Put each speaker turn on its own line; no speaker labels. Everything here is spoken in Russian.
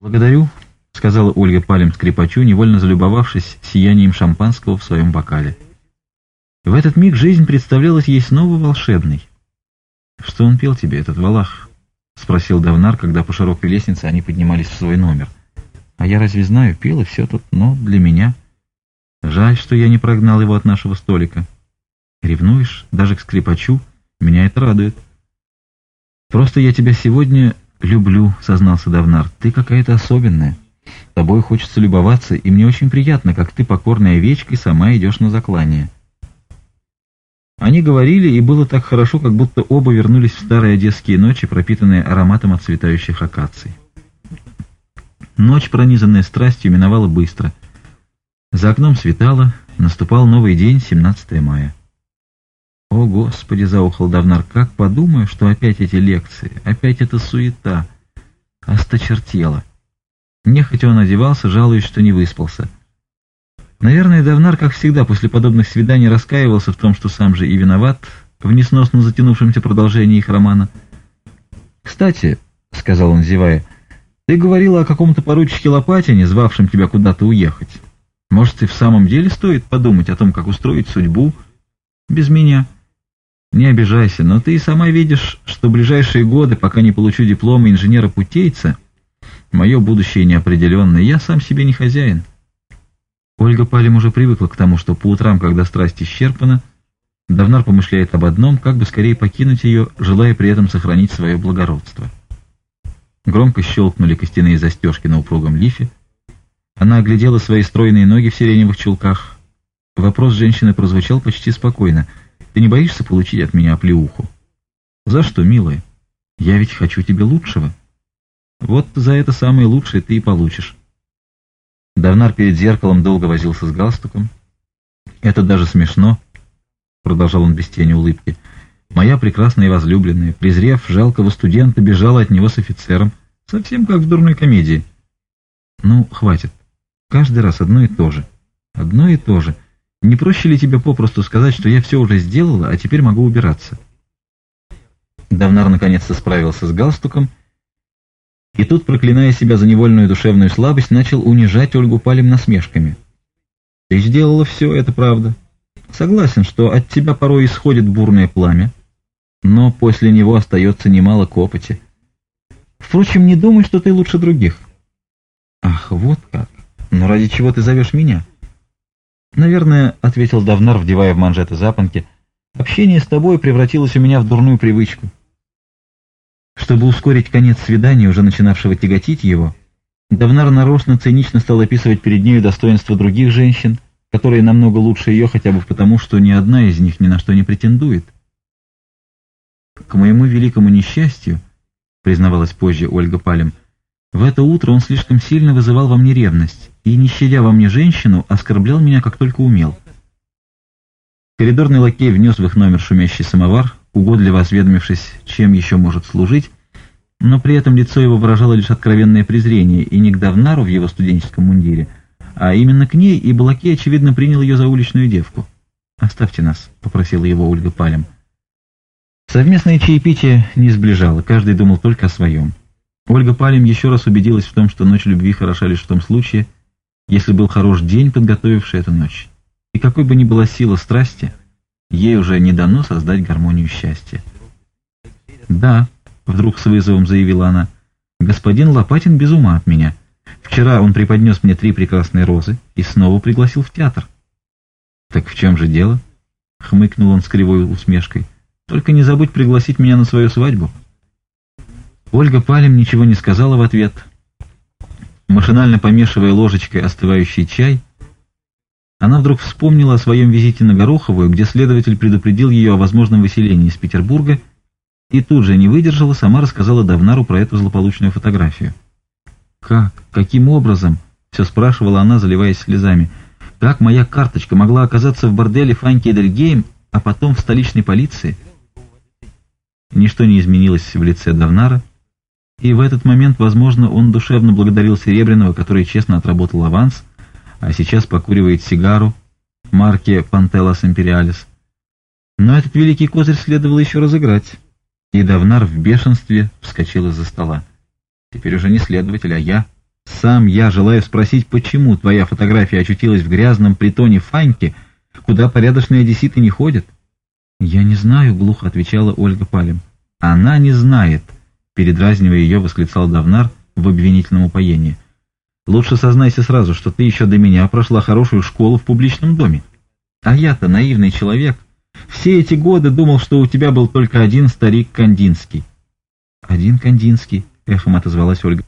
«Благодарю», — сказала Ольга Палем скрипачу, невольно залюбовавшись сиянием шампанского в своем бокале. В этот миг жизнь представлялась ей снова волшебной. «Что он пел тебе, этот Валах?» — спросил Давнар, когда по широкой лестнице они поднимались в свой номер. «А я разве знаю, пел и все тут, но для меня...» «Жаль, что я не прогнал его от нашего столика. Ревнуешь даже к скрипачу? Меня это радует. Просто я тебя сегодня «Люблю», — сознался Давнар, — «ты какая-то особенная. Тобой хочется любоваться, и мне очень приятно, как ты, покорная овечкой, сама идешь на заклание». Они говорили, и было так хорошо, как будто оба вернулись в старые одесские ночи, пропитанные ароматом отцветающих акаций. Ночь, пронизанная страстью, миновала быстро. За окном светало, наступал новый день, 17 мая. «О, Господи!» — заухал Давнар. «Как подумаю, что опять эти лекции, опять эта суета!» Осточертела. Нехотя он одевался, жалуясь, что не выспался. Наверное, Давнар, как всегда, после подобных свиданий раскаивался в том, что сам же и виноват в несносно затянувшемся продолжении их романа. «Кстати», — сказал он, зевая, — «ты говорила о каком-то поручике Лопатине, звавшем тебя куда-то уехать. Может, и в самом деле стоит подумать о том, как устроить судьбу без меня?» Не обижайся, но ты и сама видишь, что ближайшие годы, пока не получу диплом инженера-путейца, мое будущее неопределенное, я сам себе не хозяин. Ольга Палим уже привыкла к тому, что по утрам, когда страсть исчерпана, Давнар помышляет об одном, как бы скорее покинуть ее, желая при этом сохранить свое благородство. Громко щелкнули костяные застежки на упругом лифе. Она оглядела свои стройные ноги в сиреневых чулках. Вопрос женщины прозвучал почти спокойно — ты не боишься получить от меня оплеуху? За что, милая? Я ведь хочу тебе лучшего. Вот за это самое лучшее ты и получишь. Давнар перед зеркалом долго возился с галстуком. Это даже смешно, продолжал он без тени улыбки. Моя прекрасная возлюбленная, презрев жалкого студента, бежала от него с офицером, совсем как в дурной комедии. Ну, хватит. Каждый раз одно и то же. Одно и то же. Не проще ли тебе попросту сказать, что я все уже сделала, а теперь могу убираться?» Давнар наконец-то справился с галстуком, и тут, проклиная себя за невольную душевную слабость, начал унижать Ольгу Палим насмешками. «Ты сделала все, это правда. Согласен, что от тебя порой исходит бурное пламя, но после него остается немало копоти. Впрочем, не думай, что ты лучше других». «Ах, вот как! Но ради чего ты зовешь меня?» «Наверное», — ответил Давнар, вдевая в манжеты запонки, — «общение с тобой превратилось у меня в дурную привычку». Чтобы ускорить конец свидания, уже начинавшего тяготить его, Давнар нарочно цинично стал описывать перед нею достоинства других женщин, которые намного лучше ее хотя бы потому, что ни одна из них ни на что не претендует. «К моему великому несчастью», — признавалась позже Ольга Палем, — в это утро он слишком сильно вызывал во мне ревность и, не щадя во мне женщину, оскорблял меня как только умел. Коридорный лакей внес в их номер шумящий самовар, угодливо осведомившись, чем еще может служить, но при этом лицо его выражало лишь откровенное презрение и не к Давнару в его студенческом мундире, а именно к ней, и Балакей, очевидно, принял ее за уличную девку. «Оставьте нас», — попросила его Ольга Палем. Совместное чаепитие не сближало, каждый думал только о своем. Ольга Палим еще раз убедилась в том, что ночь любви хороша лишь в том случае, если был хорош день, подготовивший эту ночь. И какой бы ни была сила страсти, ей уже не дано создать гармонию счастья. «Да», — вдруг с вызовом заявила она, — «господин Лопатин без ума от меня. Вчера он преподнес мне три прекрасные розы и снова пригласил в театр». «Так в чем же дело?» — хмыкнул он с кривой усмешкой. «Только не забудь пригласить меня на свою свадьбу». Ольга Палем ничего не сказала в ответ. Машинально помешивая ложечкой остывающий чай, она вдруг вспомнила о своем визите на Гороховую, где следователь предупредил ее о возможном выселении из Петербурга, и тут же не выдержала, сама рассказала Давнару про эту злополучную фотографию. «Как? Каким образом?» — все спрашивала она, заливаясь слезами. «Как моя карточка могла оказаться в борделе Фанки Эдельгейм, а потом в столичной полиции?» Ничто не изменилось в лице Давнара, и в этот момент, возможно, он душевно благодарил Серебряного, который честно отработал аванс, а сейчас покуривает сигару марки «Пантелос Империалис». Но этот великий козырь следовало еще разыграть. И Давнар в бешенстве вскочил из-за стола. «Теперь уже не следователь, а я. Сам я желаю спросить, почему твоя фотография очутилась в грязном притоне Фаньки, куда порядочные одесситы не ходят?» «Я не знаю», — глухо отвечала Ольга Палем. «Она не знает» передразнивая ее, восклицал Давнар в обвинительном упоении. «Лучше сознайся сразу, что ты еще до меня прошла хорошую школу в публичном доме. А я-то наивный человек. Все эти годы думал, что у тебя был только один старик Кандинский». «Один Кандинский», — эхом отозвалась Ольга.